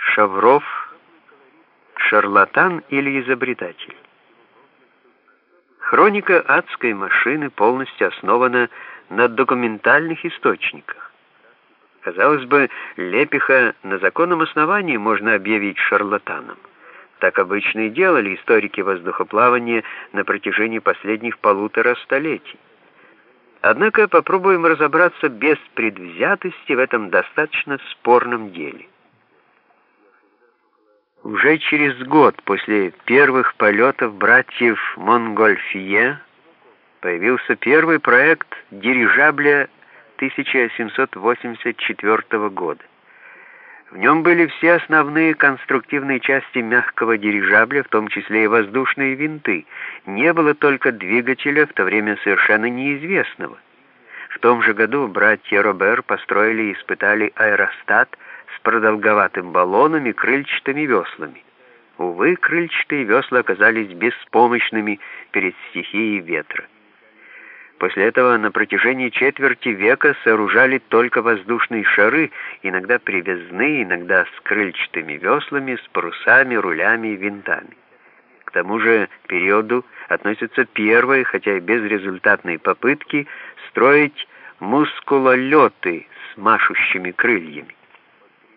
Шавров — шарлатан или изобретатель? Хроника адской машины полностью основана на документальных источниках. Казалось бы, Лепиха на законном основании можно объявить шарлатаном. Так обычно и делали историки воздухоплавания на протяжении последних полутора столетий. Однако попробуем разобраться без предвзятости в этом достаточно спорном деле. Уже через год после первых полетов братьев Монгольфье появился первый проект дирижабля 1784 года. В нем были все основные конструктивные части мягкого дирижабля, в том числе и воздушные винты. Не было только двигателя, в то время совершенно неизвестного. В том же году братья Робер построили и испытали аэростат с продолговатым баллоном и крыльчатыми веслами. Увы, крыльчатые весла оказались беспомощными перед стихией ветра. После этого на протяжении четверти века сооружали только воздушные шары, иногда привязные, иногда с крыльчатыми веслами, с парусами, рулями и винтами. К тому же периоду относятся первые, хотя и безрезультатные попытки строить мускулолеты с машущими крыльями.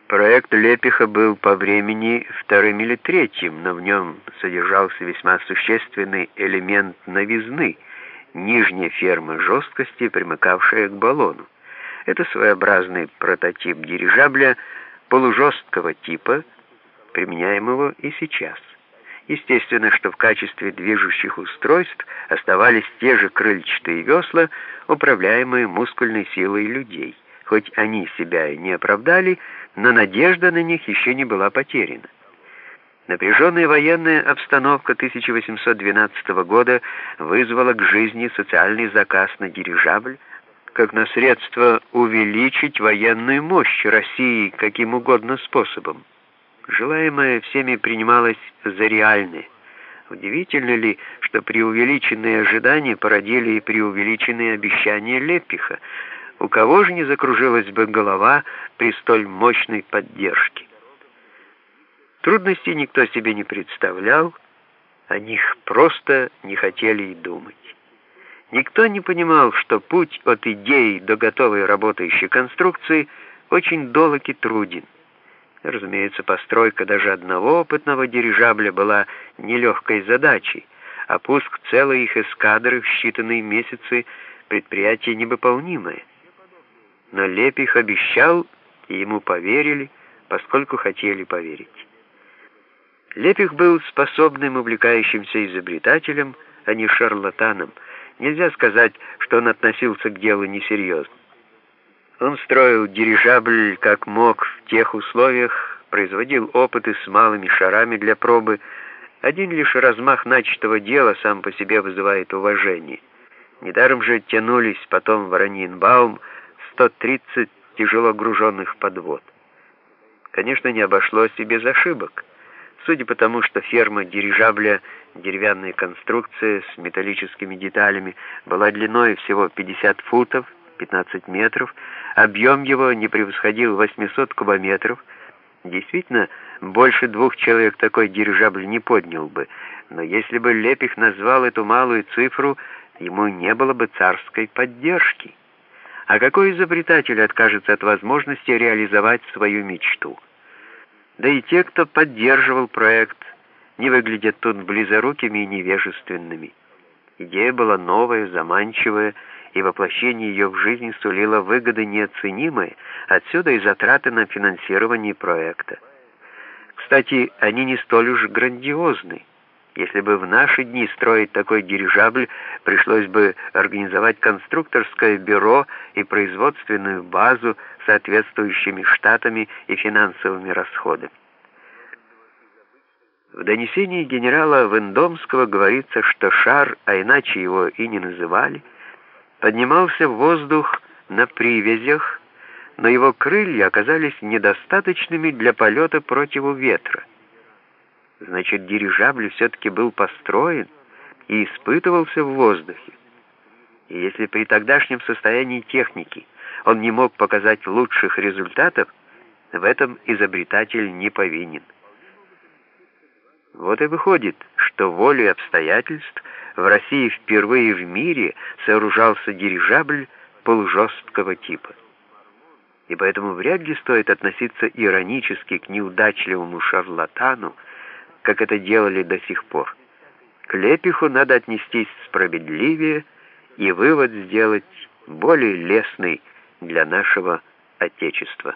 Проект Лепиха был по времени вторым или третьим, но в нем содержался весьма существенный элемент новизны — нижняя ферма жесткости, примыкавшая к баллону. Это своеобразный прототип дирижабля полужесткого типа, применяемого и сейчас. Естественно, что в качестве движущих устройств оставались те же крыльчатые весла, управляемые мускульной силой людей. Хоть они себя и не оправдали, но надежда на них еще не была потеряна. Напряженная военная обстановка 1812 года вызвала к жизни социальный заказ на дирижабль, как на средство увеличить военную мощь России каким угодно способом. Желаемое всеми принималось за реальное. Удивительно ли, что преувеличенные ожидания породили и преувеличенные обещания Лепиха? У кого же не закружилась бы голова при столь мощной поддержке? Трудностей никто себе не представлял, о них просто не хотели и думать. Никто не понимал, что путь от идеи до готовой работающей конструкции очень долг и труден. Разумеется, постройка даже одного опытного дирижабля была нелегкой задачей, а пуск целой их эскадры в считанные месяцы — предприятие невыполнимое. Но Лепих обещал, и ему поверили, поскольку хотели поверить. Лепих был способным, увлекающимся изобретателем, а не шарлатаном. Нельзя сказать, что он относился к делу несерьезно. Он строил дирижабль как мог в тех условиях, производил опыты с малыми шарами для пробы. Один лишь размах начатого дела сам по себе вызывает уважение. Недаром же тянулись потом в Ранинбаум 130 тяжело груженных подвод. Конечно, не обошлось и без ошибок. Судя по тому, что ферма дирижабля, деревянная конструкция с металлическими деталями, была длиной всего 50 футов, 15 метров, объем его не превосходил 800 кубометров, Действительно, больше двух человек такой дирижабль не поднял бы, но если бы Лепих назвал эту малую цифру, ему не было бы царской поддержки. А какой изобретатель откажется от возможности реализовать свою мечту? Да и те, кто поддерживал проект, не выглядят тут близорукими и невежественными. Идея была новая, заманчивая, и воплощение ее в жизнь сулило выгоды неоценимые, отсюда и затраты на финансирование проекта. Кстати, они не столь уж грандиозны. Если бы в наши дни строить такой дирижабль, пришлось бы организовать конструкторское бюро и производственную базу с соответствующими штатами и финансовыми расходами. В донесении генерала Вендомского говорится, что шар, а иначе его и не называли, поднимался в воздух на привязях, но его крылья оказались недостаточными для полета против ветра. Значит, дирижабль все-таки был построен и испытывался в воздухе. И если при тогдашнем состоянии техники он не мог показать лучших результатов, В этом изобретатель не повинен. Вот и выходит, что волей обстоятельств в России впервые в мире сооружался дирижабль полужесткого типа. И поэтому вряд ли стоит относиться иронически к неудачливому шарлатану, как это делали до сих пор. К Лепиху надо отнестись справедливее и вывод сделать более лестный для нашего Отечества.